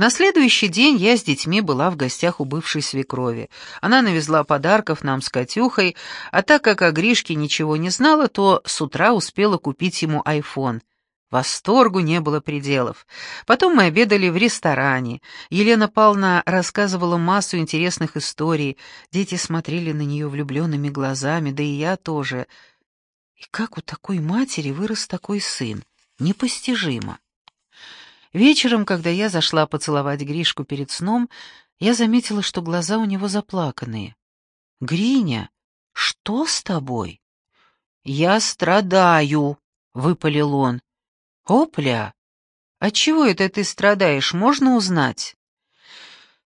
На следующий день я с детьми была в гостях у бывшей свекрови. Она навезла подарков нам с Катюхой, а так как о Гришке ничего не знала, то с утра успела купить ему айфон. Восторгу не было пределов. Потом мы обедали в ресторане. Елена Павловна рассказывала массу интересных историй. Дети смотрели на нее влюбленными глазами, да и я тоже. И как у такой матери вырос такой сын? Непостижимо. Вечером, когда я зашла поцеловать Гришку перед сном, я заметила, что глаза у него заплаканные. «Гриня, что с тобой?» «Я страдаю», — выпалил он. «Опля! От чего это ты страдаешь, можно узнать?»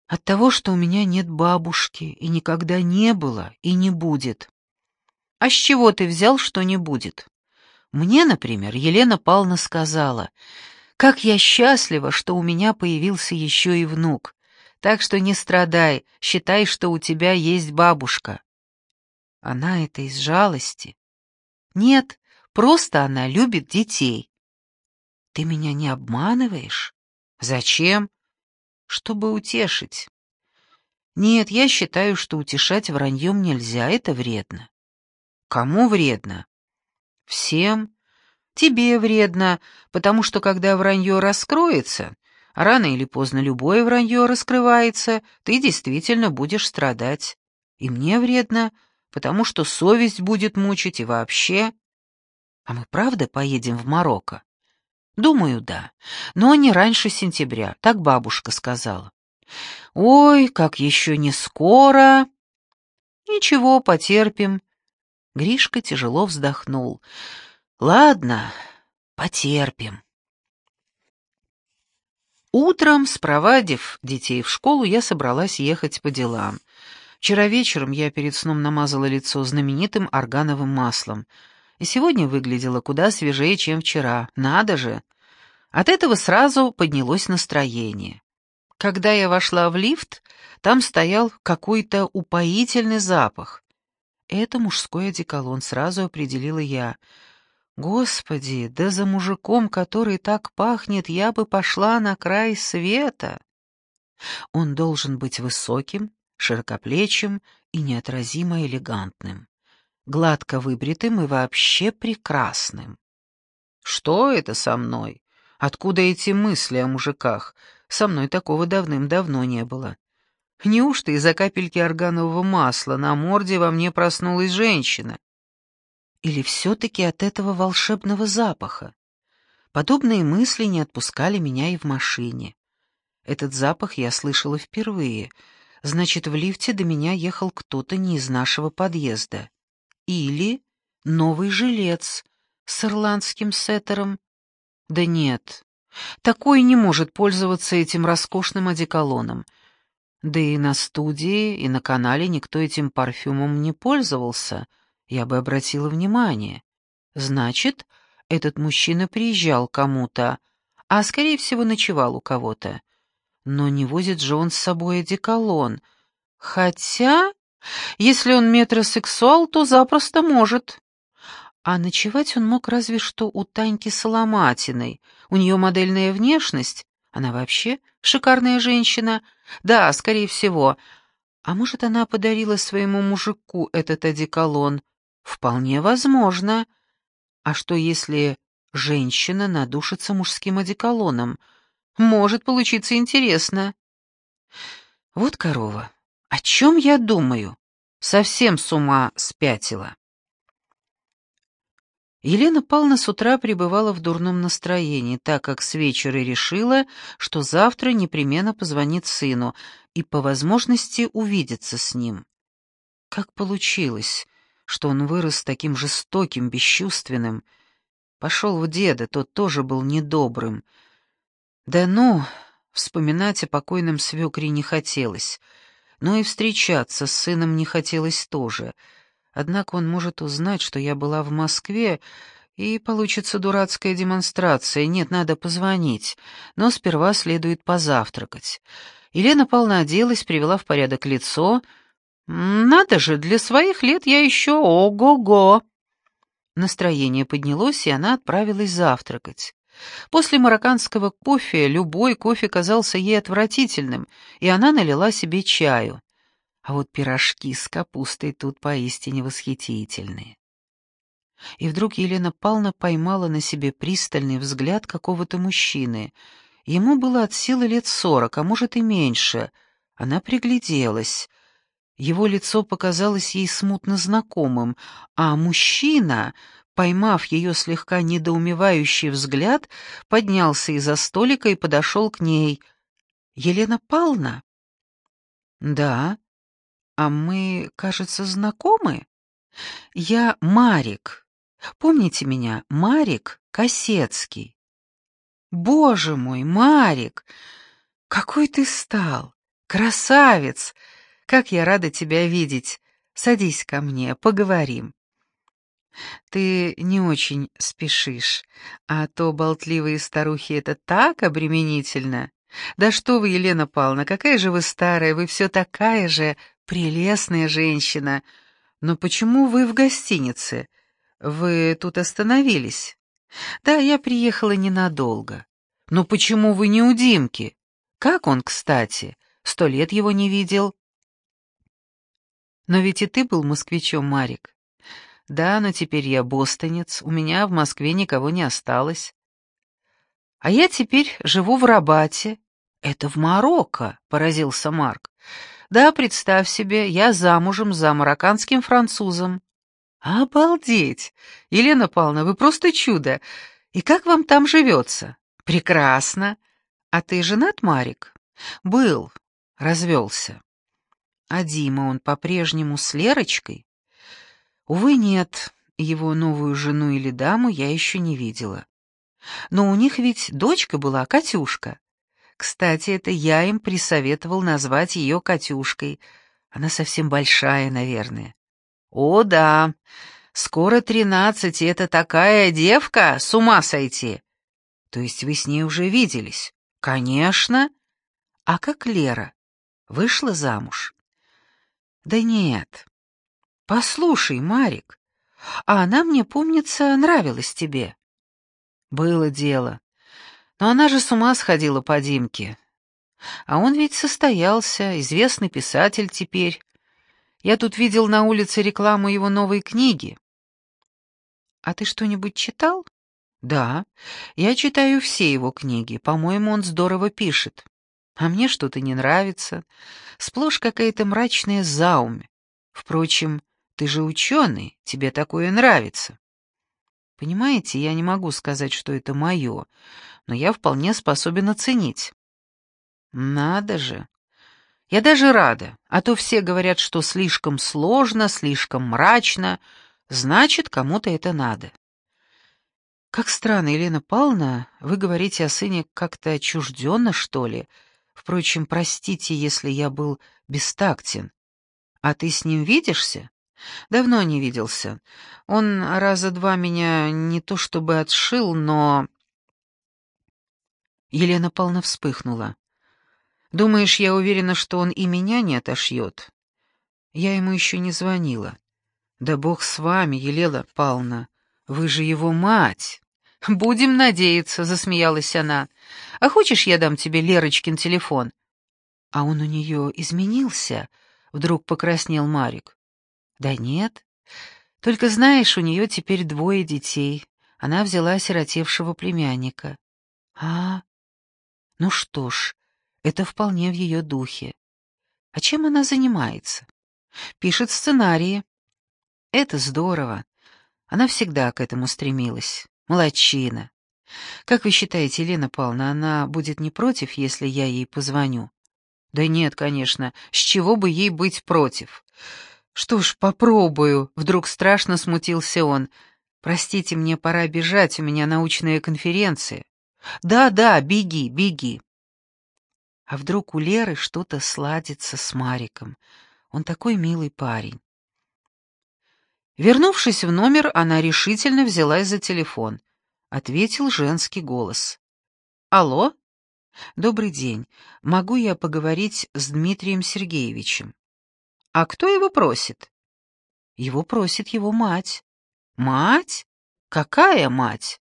«От того, что у меня нет бабушки, и никогда не было, и не будет». «А с чего ты взял, что не будет?» «Мне, например, Елена Павловна сказала, как я счастлива, что у меня появился еще и внук. Так что не страдай, считай, что у тебя есть бабушка. Она это из жалости? Нет, просто она любит детей. Ты меня не обманываешь? Зачем? Чтобы утешить. Нет, я считаю, что утешать враньем нельзя, это вредно. Кому вредно? Всем, Тебе вредно, потому что когда вранье раскроется, рано или поздно любое вранье раскрывается, ты действительно будешь страдать. И мне вредно, потому что совесть будет мучить и вообще. А мы правда поедем в Марокко? Думаю, да, но не раньше сентября, так бабушка сказала. Ой, как еще не скоро. Ничего, потерпим. Гришка тяжело вздохнул. Ладно, потерпим. Утром, спровадив детей в школу, я собралась ехать по делам. Вчера вечером я перед сном намазала лицо знаменитым органовым маслом, и сегодня выглядела куда свежее, чем вчера. Надо же! От этого сразу поднялось настроение. Когда я вошла в лифт, там стоял какой-то упоительный запах. Это мужской одеколон, сразу определила я — Господи, да за мужиком, который так пахнет, я бы пошла на край света. Он должен быть высоким, широкоплечим и неотразимо элегантным, гладко выбритым и вообще прекрасным. Что это со мной? Откуда эти мысли о мужиках? Со мной такого давным-давно не было. Неужто из-за капельки органового масла на морде во мне проснулась женщина? Или все-таки от этого волшебного запаха? Подобные мысли не отпускали меня и в машине. Этот запах я слышала впервые. Значит, в лифте до меня ехал кто-то не из нашего подъезда. Или новый жилец с ирландским сеттером. Да нет, такой не может пользоваться этим роскошным одеколоном. Да и на студии, и на канале никто этим парфюмом не пользовался — я бы обратила внимание. Значит, этот мужчина приезжал кому-то, а, скорее всего, ночевал у кого-то. Но не возит же он с собой одеколон. Хотя, если он метросексуал, то запросто может. А ночевать он мог разве что у Таньки Соломатиной. У нее модельная внешность. Она вообще шикарная женщина. Да, скорее всего. А может, она подарила своему мужику этот одеколон — Вполне возможно. А что если женщина надушится мужским одеколоном? Может получиться интересно. Вот корова. О чем я думаю? Совсем с ума спятила. Елена Павловна с утра пребывала в дурном настроении, так как с вечера решила, что завтра непременно позвонит сыну и по возможности увидится с ним. Как получилось, что он вырос таким жестоким, бесчувственным. Пошел в деда, тот тоже был недобрым. Да ну, вспоминать о покойном свекре не хотелось, но и встречаться с сыном не хотелось тоже. Однако он может узнать, что я была в Москве, и получится дурацкая демонстрация. Нет, надо позвонить, но сперва следует позавтракать. Елена Павловна оделась, привела в порядок лицо — «Надо же, для своих лет я еще ого-го!» Настроение поднялось, и она отправилась завтракать. После марокканского кофе любой кофе казался ей отвратительным, и она налила себе чаю. А вот пирожки с капустой тут поистине восхитительные. И вдруг Елена Павловна поймала на себе пристальный взгляд какого-то мужчины. Ему было от силы лет сорок, а может и меньше. Она пригляделась. Его лицо показалось ей смутно знакомым, а мужчина, поймав ее слегка недоумевающий взгляд, поднялся из-за столика и подошел к ней. «Елена Павловна?» «Да», «А мы, кажется, знакомы?» «Я Марик. Помните меня? Марик Косецкий». «Боже мой, Марик! Какой ты стал! Красавец! Как я рада тебя видеть! Садись ко мне, поговорим». «Ты не очень спешишь, а то болтливые старухи — это так обременительно. Да что вы, Елена Павловна, какая же вы старая, вы все такая же «Прелестная женщина. Но почему вы в гостинице? Вы тут остановились?» «Да, я приехала ненадолго. Но почему вы не у Димки? Как он, кстати? Сто лет его не видел». «Но ведь и ты был москвичом, Марик». «Да, но теперь я бостонец, у меня в Москве никого не осталось». «А я теперь живу в Рабате». «Это в Марокко», — поразился Марк. Да, представь себе, я замужем за марокканским французом. Обалдеть! Елена Павловна, вы просто чудо! И как вам там живется? Прекрасно. А ты женат, Марик? Был, развелся. А Дима, он по-прежнему с Лерочкой? Увы, нет, его новую жену или даму я еще не видела. Но у них ведь дочка была, Катюшка. Кстати, это я им присоветовал назвать ее Катюшкой. Она совсем большая, наверное. О, да. Скоро тринадцать, и это такая девка, с ума сойти. То есть вы с ней уже виделись? Конечно. А как Лера? Вышла замуж? Да нет. Послушай, Марик, а она мне, помнится, нравилась тебе. Было дело. Но она же с ума сходила по Димке. А он ведь состоялся, известный писатель теперь. Я тут видел на улице рекламу его новой книги. А ты что-нибудь читал? Да, я читаю все его книги. По-моему, он здорово пишет. А мне что-то не нравится. Сплошь какая-то мрачная заумь. Впрочем, ты же ученый, тебе такое нравится. Понимаете, я не могу сказать, что это мое, но я вполне способен оценить. Надо же. Я даже рада, а то все говорят, что слишком сложно, слишком мрачно, значит, кому-то это надо. Как странно, Елена Павловна, вы говорите о сыне как-то отчужденно, что ли? Впрочем, простите, если я был бестактен. А ты с ним видишься? Давно не виделся. Он раза два меня не то чтобы отшил, но... Елена Павловна вспыхнула. «Думаешь, я уверена, что он и меня не отошьет?» Я ему еще не звонила. «Да бог с вами, Елена Павловна, вы же его мать!» «Будем надеяться», — засмеялась она. «А хочешь, я дам тебе Лерочкин телефон?» «А он у нее изменился?» — вдруг покраснел Марик. «Да нет. Только знаешь, у нее теперь двое детей. Она взяла сиротевшего племянника». «А, ну что ж, это вполне в ее духе. А чем она занимается? Пишет сценарии. Это здорово. Она всегда к этому стремилась. Молодчина. Как вы считаете, Елена Павловна, она будет не против, если я ей позвоню? Да нет, конечно. С чего бы ей быть против? Что ж, попробую. Вдруг страшно смутился он. Простите, мне пора бежать, у меня научная конференция. Да-да, беги, беги. А вдруг у Леры что-то сладится с Мариком? Он такой милый парень. Вернувшись в номер, она решительно взялась за телефон. Ответил женский голос. «Алло? Добрый день. Могу я поговорить с Дмитрием Сергеевичем?» «А кто его просит?» «Его просит его мать». «Мать? Какая мать?»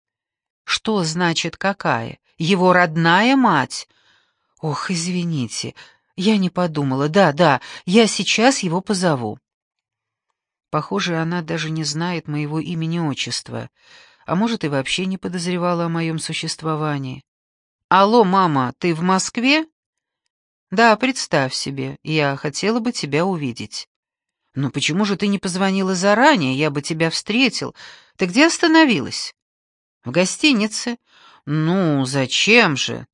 Что значит какая? Его родная мать? Ох, извините, я не подумала. Да, да, я сейчас его позову. Похоже, она даже не знает моего имени-отчества, а может и вообще не подозревала о моем существовании. «Алло, мама, ты в Москве?» «Да, представь себе, я хотела бы тебя увидеть». «Ну почему же ты не позвонила заранее? Я бы тебя встретил. Ты где остановилась?» «В гостинице». «Ну, зачем же?»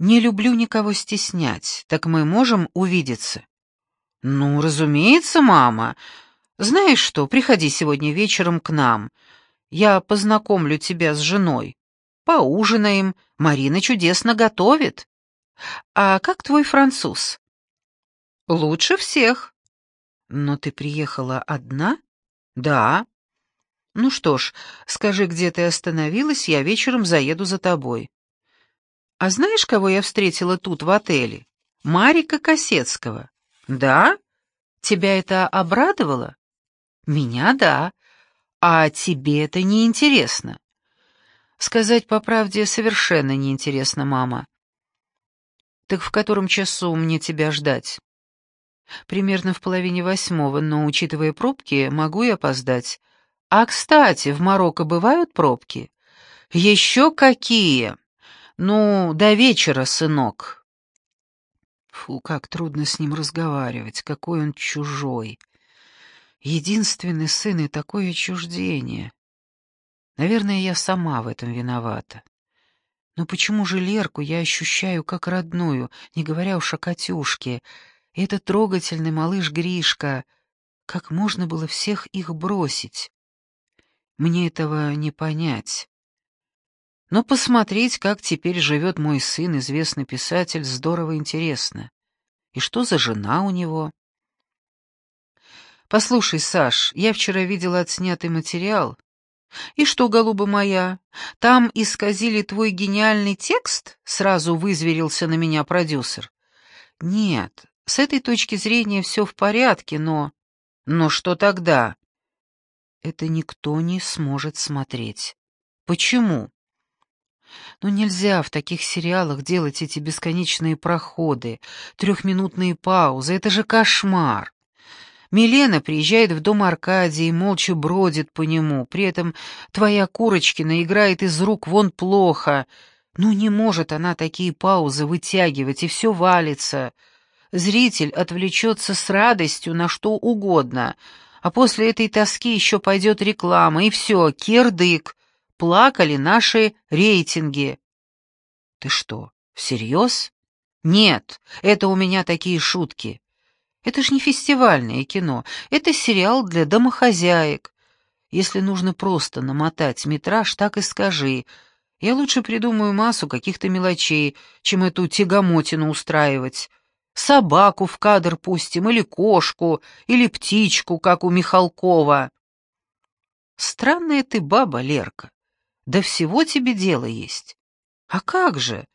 «Не люблю никого стеснять. Так мы можем увидеться?» «Ну, разумеется, мама. Знаешь что, приходи сегодня вечером к нам. Я познакомлю тебя с женой. Поужинаем, Марина чудесно готовит. А как твой француз? Лучше всех. Но ты приехала одна? Да. Ну что ж, скажи, где ты остановилась, я вечером заеду за тобой. А знаешь, кого я встретила тут в отеле? Марика Косецкого. Да? Тебя это обрадовало? Меня — да. А тебе это не интересно. Сказать по правде совершенно не интересно, мама. Так в котором часу мне тебя ждать? Примерно в половине восьмого, но, учитывая пробки, могу и опоздать. А, кстати, в Марокко бывают пробки? Еще какие? Ну, до вечера, сынок. Фу, как трудно с ним разговаривать, какой он чужой. Единственный сын и такое отчуждение. Наверное, я сама в этом виновата. Но почему же Лерку я ощущаю как родную, не говоря уж о Катюшке? И этот трогательный малыш Гришка, как можно было всех их бросить? Мне этого не понять. Но посмотреть, как теперь живет мой сын, известный писатель, здорово интересно. И что за жена у него? «Послушай, Саш, я вчера видела отснятый материал. И что, голуба моя, там исказили твой гениальный текст?» Сразу вызверился на меня продюсер. «Нет, с этой точки зрения все в порядке, но...» «Но что тогда?» «Это никто не сможет смотреть. Почему?» Но «Ну, нельзя в таких сериалах делать эти бесконечные проходы, трехминутные паузы. Это же кошмар. Милена приезжает в дом Аркадия и молча бродит по нему. При этом твоя Курочкина играет из рук вон плохо. Ну не может она такие паузы вытягивать, и все валится. Зритель отвлечется с радостью на что угодно, а после этой тоски еще пойдет реклама, и все, кирдык. Плакали наши рейтинги. Ты что, всерьез? Нет, это у меня такие шутки. Это ж не фестивальное кино, это сериал для домохозяек. Если нужно просто намотать метраж, так и скажи. Я лучше придумаю массу каких-то мелочей, чем эту тягомотину устраивать. Собаку в кадр пустим, или кошку, или птичку, как у Михалкова. Странная ты баба, Лерка. Да всего тебе дело есть. А как же?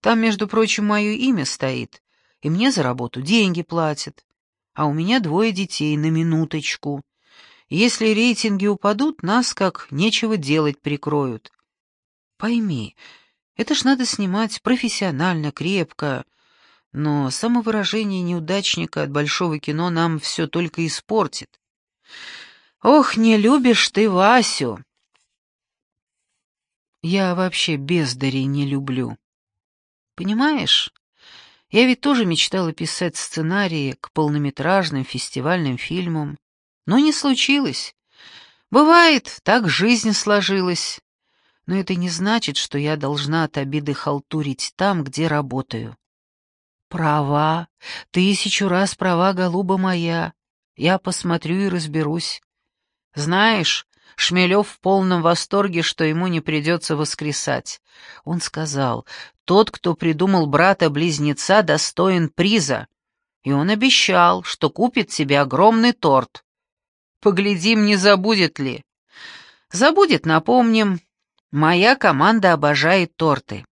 Там, между прочим, мое имя стоит и мне за работу деньги платят. А у меня двое детей на минуточку. Если рейтинги упадут, нас как нечего делать прикроют. Пойми, это ж надо снимать профессионально, крепко. Но самовыражение неудачника от большого кино нам все только испортит. Ох, не любишь ты Васю. Я вообще бездарей не люблю. Понимаешь? Я ведь тоже мечтала писать сценарии к полнометражным фестивальным фильмам, но не случилось. Бывает, так жизнь сложилась. Но это не значит, что я должна от обиды халтурить там, где работаю. Права, тысячу раз права, голуба моя. Я посмотрю и разберусь. Знаешь, Шмелев в полном восторге, что ему не придется воскресать. Он сказал, тот, кто придумал брата-близнеца, достоин приза. И он обещал, что купит себе огромный торт. Поглядим, не забудет ли. Забудет, напомним. Моя команда обожает торты.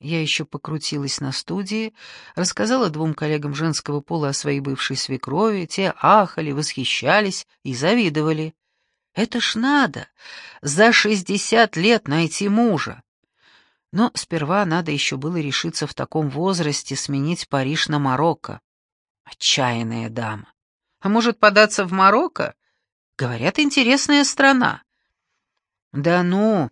Я еще покрутилась на студии, рассказала двум коллегам женского пола о своей бывшей свекрови, те ахали, восхищались и завидовали. Это ж надо! За шестьдесят лет найти мужа! Но сперва надо еще было решиться в таком возрасте сменить Париж на Марокко. Отчаянная дама. А может, податься в Марокко? Говорят, интересная страна. Да ну,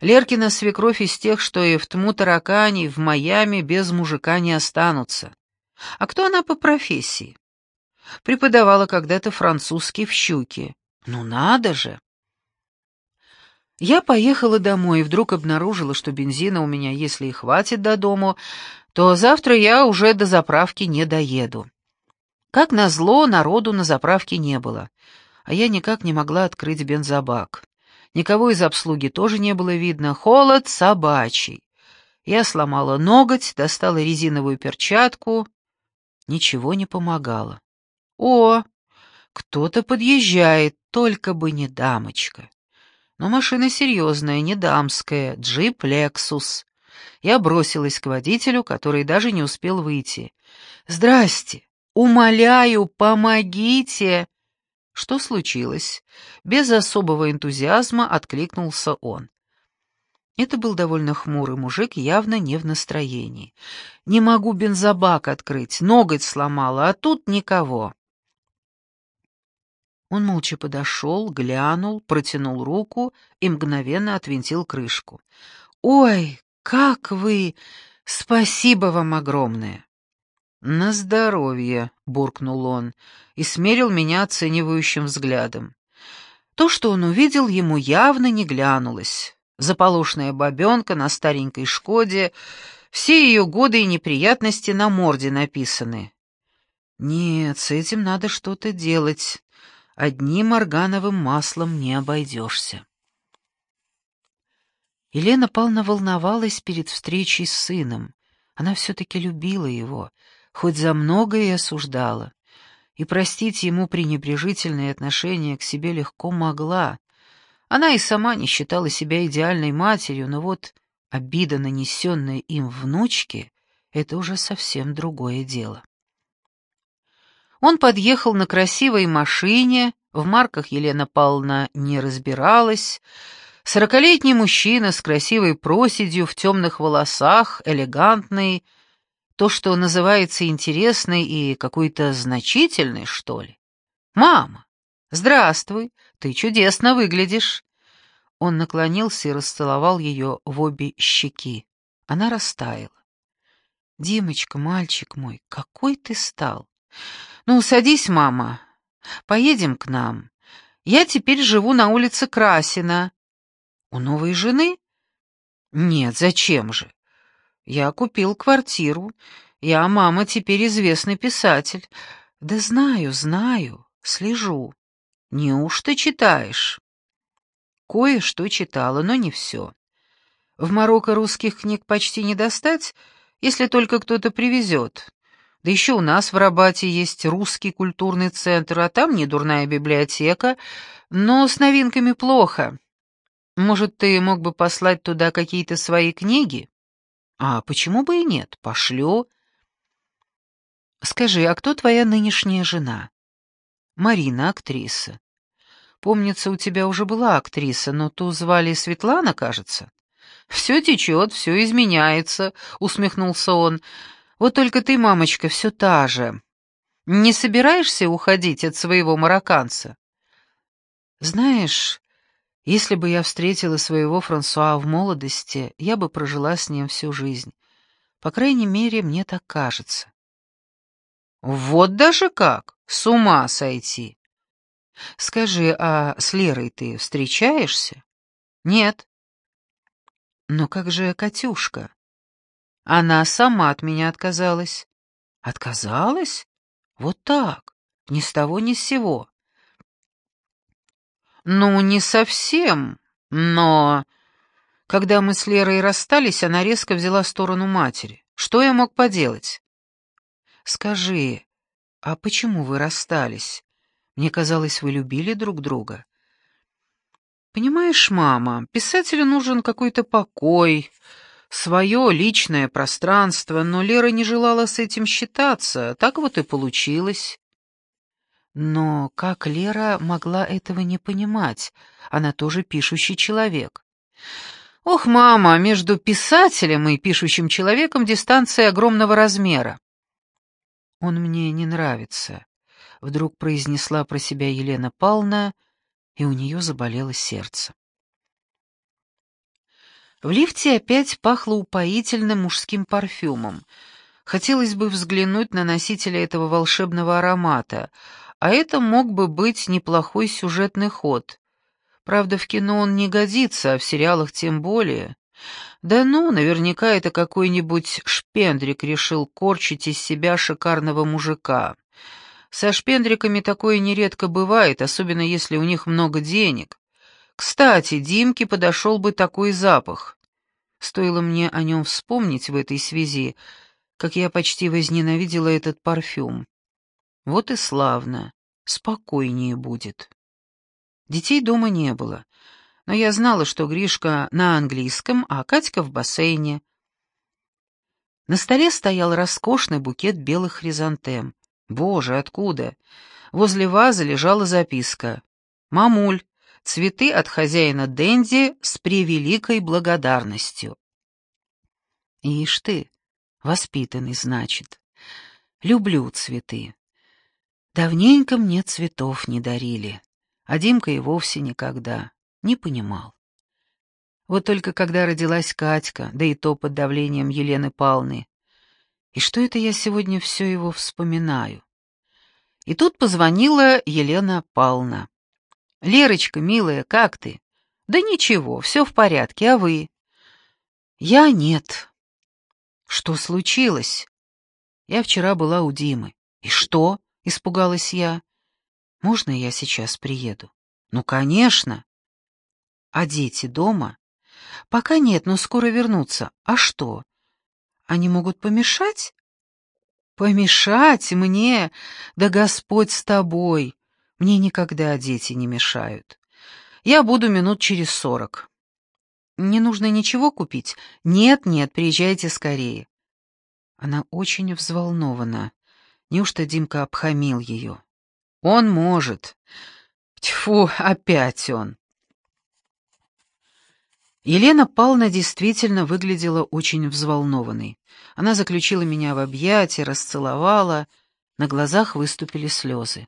Леркина свекровь из тех, что и в Тму-Таракане, и в Майами без мужика не останутся. А кто она по профессии? Преподавала когда-то французский в «Щуке». Ну надо же! Я поехала домой и вдруг обнаружила, что бензина у меня, если и хватит до дому, то завтра я уже до заправки не доеду. Как назло, народу на заправке не было, а я никак не могла открыть бензобак. Никого из обслуги тоже не было видно, холод собачий. Я сломала ноготь, достала резиновую перчатку. Ничего не помогало. О, кто-то подъезжает, только бы не дамочка. Но машина серьезная, не дамская, джип «Лексус». Я бросилась к водителю, который даже не успел выйти. «Здрасте! Умоляю, помогите!» Что случилось? Без особого энтузиазма откликнулся он. Это был довольно хмурый мужик, явно не в настроении. «Не могу бензобак открыть, ноготь сломала, а тут никого». Он молча подошел, глянул, протянул руку и мгновенно отвинтил крышку. «Ой, как вы! Спасибо вам огромное!» «На здоровье!» — буркнул он и смерил меня оценивающим взглядом. То, что он увидел, ему явно не глянулось. Заполошная бабенка на старенькой «Шкоде», все ее годы и неприятности на морде написаны. Нет, с этим надо что-то делать. Одним органовым маслом не обойдешься. Елена Павловна волновалась перед встречей с сыном. Она все-таки любила его, хоть за многое и осуждала. И простить ему пренебрежительное отношение к себе легко могла. Она и сама не считала себя идеальной матерью, но вот обида, нанесенная им внучке, — это уже совсем другое дело. Он подъехал на красивой машине, в марках Елена Павловна не разбиралась. Сорокалетний мужчина с красивой проседью в темных волосах, элегантный, то, что называется интересный и какой-то значительный, что ли. «Мама, здравствуй, ты чудесно выглядишь». Он наклонился и расцеловал ее в обе щеки. Она растаяла. «Димочка, мальчик мой, какой ты стал! «Ну, садись, мама. Поедем к нам. Я теперь живу на улице Красина». «У новой жены?» «Нет, зачем же? Я купил квартиру. Я, мама, теперь известный писатель. Да знаю, знаю, слежу. Неужто читаешь?» Кое-что читала, но не все. В Марокко русских книг почти не достать, если только кто-то привезет. Да еще у нас в Рабате есть русский культурный центр, а там не дурная библиотека, но с новинками плохо. Может, ты мог бы послать туда какие-то свои книги? А почему бы и нет? Пошлю. Скажи, а кто твоя нынешняя жена? Марина, актриса. Помнится, у тебя уже была актриса, но ту звали Светлана, кажется. «Все течет, все изменяется», — усмехнулся он. Вот только ты, мамочка, все та же. Не собираешься уходить от своего марокканца? Знаешь, если бы я встретила своего Франсуа в молодости, я бы прожила с ним всю жизнь. По крайней мере, мне так кажется. Вот даже как! С ума сойти! Скажи, а с Лерой ты встречаешься? Нет. Но как же Катюшка? Она сама от меня отказалась. Отказалась? Вот так, ни с того ни с сего. Ну, не совсем, но... Когда мы с Лерой расстались, она резко взяла сторону матери. Что я мог поделать? Скажи, а почему вы расстались? Мне казалось, вы любили друг друга. Понимаешь, мама, писателю нужен какой-то покой, свое личное пространство, но Лера не желала с этим считаться, так вот и получилось. Но как Лера могла этого не понимать? Она тоже пишущий человек. Ох, мама, между писателем и пишущим человеком дистанция огромного размера. Он мне не нравится, вдруг произнесла про себя Елена Павловна, и у нее заболело сердце. В лифте опять пахло упоительным мужским парфюмом. Хотелось бы взглянуть на носителя этого волшебного аромата, а это мог бы быть неплохой сюжетный ход. Правда, в кино он не годится, а в сериалах тем более. Да ну, наверняка это какой-нибудь шпендрик решил корчить из себя шикарного мужика. Со шпендриками такое нередко бывает, особенно если у них много денег. Кстати, Димке подошел бы такой запах. Стоило мне о нем вспомнить в этой связи, как я почти возненавидела этот парфюм. Вот и славно, спокойнее будет. Детей дома не было, но я знала, что Гришка на английском, а Катька в бассейне. На столе стоял роскошный букет белых хризантем. Боже, откуда? Возле вазы лежала записка. «Мамуль, цветы от хозяина Дэнди с превеликой благодарностью». Ишь ты, воспитанный, значит. Люблю цветы. Давненько мне цветов не дарили, а Димка и вовсе никогда не понимал. Вот только когда родилась Катька, да и то под давлением Елены Палны, и что это я сегодня все его вспоминаю? И тут позвонила Елена Павловна. «Лерочка, милая, как ты?» «Да ничего, все в порядке, а вы?» «Я нет». «Что случилось?» «Я вчера была у Димы». «И что?» — испугалась я. «Можно я сейчас приеду?» «Ну, конечно!» «А дети дома?» «Пока нет, но скоро вернутся. А что? Они могут помешать?» «Помешать мне? Да Господь с тобой! Мне никогда дети не мешают. Я буду минут через сорок». «Не нужно ничего купить?» «Нет, нет, приезжайте скорее». Она очень взволнована. Неужто Димка обхамил ее? Он может. Тьфу, опять он. Елена Павловна действительно выглядела очень взволнованной. Она заключила меня в объятия, расцеловала, на глазах выступили слезы.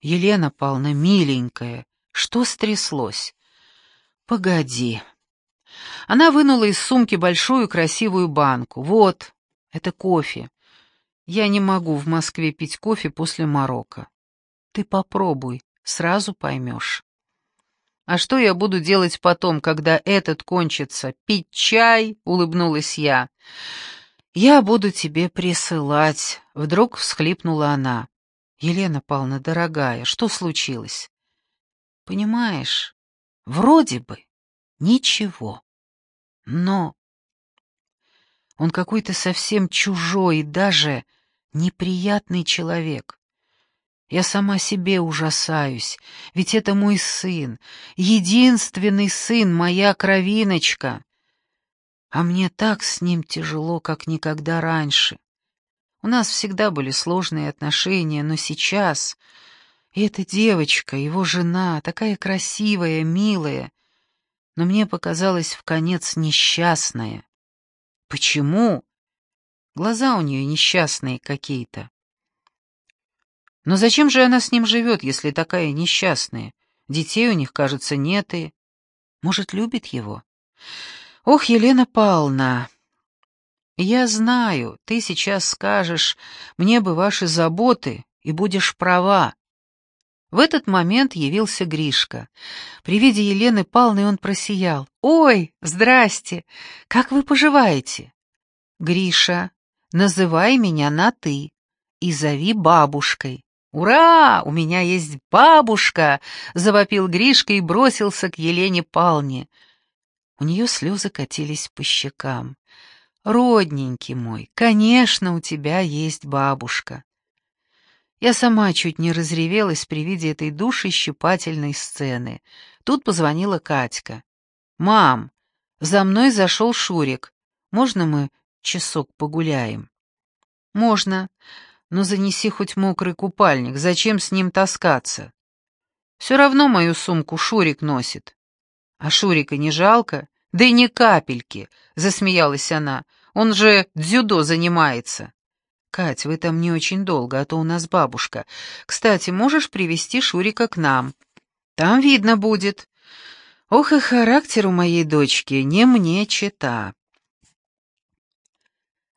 «Елена Павловна, миленькая, что стряслось?» «Погоди». Она вынула из сумки большую красивую банку. «Вот, это кофе. Я не могу в Москве пить кофе после Марокко. Ты попробуй, сразу поймешь. А что я буду делать потом, когда этот кончится? Пить чай? Улыбнулась я. Я буду тебе присылать. Вдруг всхлипнула она. Елена Павловна, дорогая, что случилось? Понимаешь, вроде бы ничего, но он какой-то совсем чужой, даже неприятный человек. Я сама себе ужасаюсь, ведь это мой сын, единственный сын, моя кровиночка. А мне так с ним тяжело, как никогда раньше. У нас всегда были сложные отношения, но сейчас... И эта девочка, его жена, такая красивая, милая, но мне показалось в конец несчастная. Почему? Глаза у нее несчастные какие-то. Но зачем же она с ним живет, если такая несчастная? Детей у них, кажется, нет и... Может, любит его? Ох, Елена Павловна, я знаю, ты сейчас скажешь, мне бы ваши заботы, и будешь права. В этот момент явился Гришка. При виде Елены Павловны он просиял. «Ой, здрасте! Как вы поживаете?» «Гриша, Называй меня на «ты» и зови бабушкой. «Ура! У меня есть бабушка!» — завопил Гришка и бросился к Елене Палне. У нее слезы катились по щекам. «Родненький мой, конечно, у тебя есть бабушка». Я сама чуть не разревелась при виде этой душещипательной сцены. Тут позвонила Катька. «Мам, за мной зашел Шурик. Можно мы часок погуляем?» «Можно. Но занеси хоть мокрый купальник, зачем с ним таскаться? Все равно мою сумку Шурик носит. А Шурика не жалко? Да и ни капельки, засмеялась она. Он же дзюдо занимается. Кать, вы там не очень долго, а то у нас бабушка. Кстати, можешь привести Шурика к нам? Там видно будет. Ох и характер у моей дочки, не мне чита.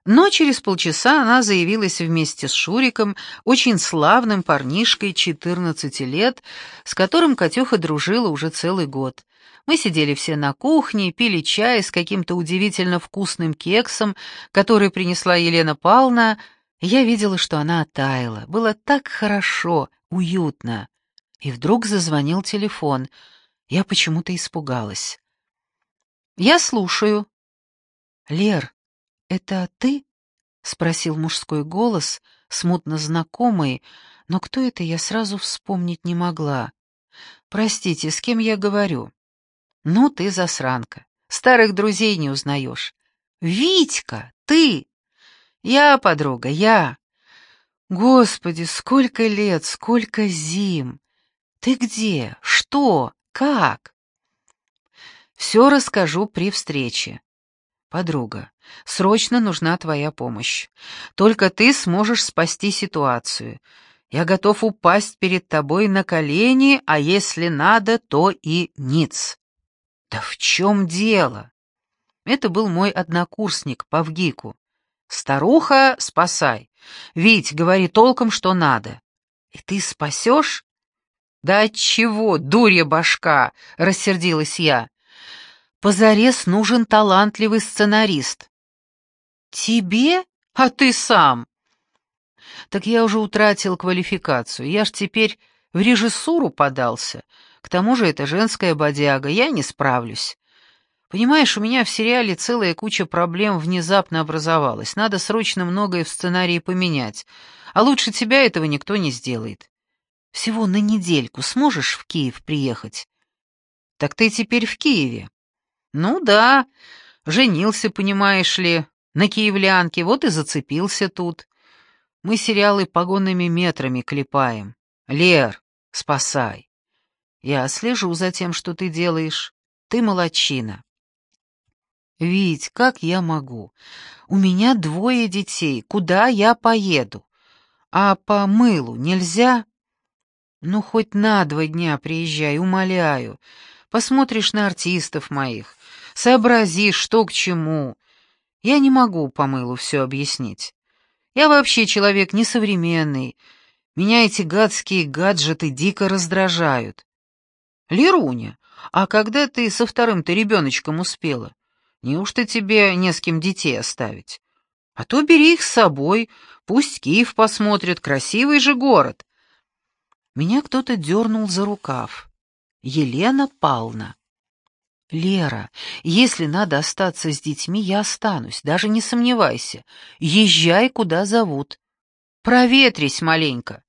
Но через полчаса она заявилась вместе с Шуриком, очень славным парнишкой 14 лет, с которым Катюха дружила уже целый год. Мы сидели все на кухне, пили чай с каким-то удивительно вкусным кексом, который принесла Елена Павловна, я видела, что она оттаяла. Было так хорошо, уютно. И вдруг зазвонил телефон. Я почему-то испугалась. «Я слушаю». «Лер, «Это ты?» — спросил мужской голос, смутно знакомый, но кто это, я сразу вспомнить не могла. «Простите, с кем я говорю?» «Ну, ты засранка. Старых друзей не узнаешь». «Витька, ты!» «Я, подруга, я!» «Господи, сколько лет, сколько зим! Ты где? Что? Как?» «Все расскажу при встрече. Подруга, срочно нужна твоя помощь. Только ты сможешь спасти ситуацию. Я готов упасть перед тобой на колени, а если надо, то и ниц. Да в чем дело? Это был мой однокурсник по ВГИКу. Старуха, спасай. Вить, говори толком, что надо. И ты спасешь? Да от чего, дурья башка, рассердилась я. Позарез нужен талантливый сценарист. Тебе? А ты сам? Так я уже утратил квалификацию. Я ж теперь в режиссуру подался. К тому же это женская бодяга, я не справлюсь. Понимаешь, у меня в сериале целая куча проблем внезапно образовалась. Надо срочно многое в сценарии поменять. А лучше тебя этого никто не сделает. Всего на недельку сможешь в Киев приехать? Так ты теперь в Киеве. «Ну да, женился, понимаешь ли, на киевлянке, вот и зацепился тут. Мы сериалы погонными метрами клепаем. Лер, спасай. Я слежу за тем, что ты делаешь. Ты молодчина». «Вить, как я могу? У меня двое детей. Куда я поеду? А по мылу нельзя?» «Ну, хоть на два дня приезжай, умоляю. Посмотришь на артистов моих, сообразишь, что к чему. Я не могу по мылу все объяснить. Я вообще человек несовременный. Меня эти гадские гаджеты дико раздражают. Леруня, а когда ты со вторым-то ребеночком успела? Неужто тебе не с кем детей оставить? А то бери их с собой, пусть Киев посмотрит, красивый же город. Меня кто-то дернул за рукав. Елена Павловна. «Лера, если надо остаться с детьми, я останусь, даже не сомневайся. Езжай, куда зовут. Проветрись маленько.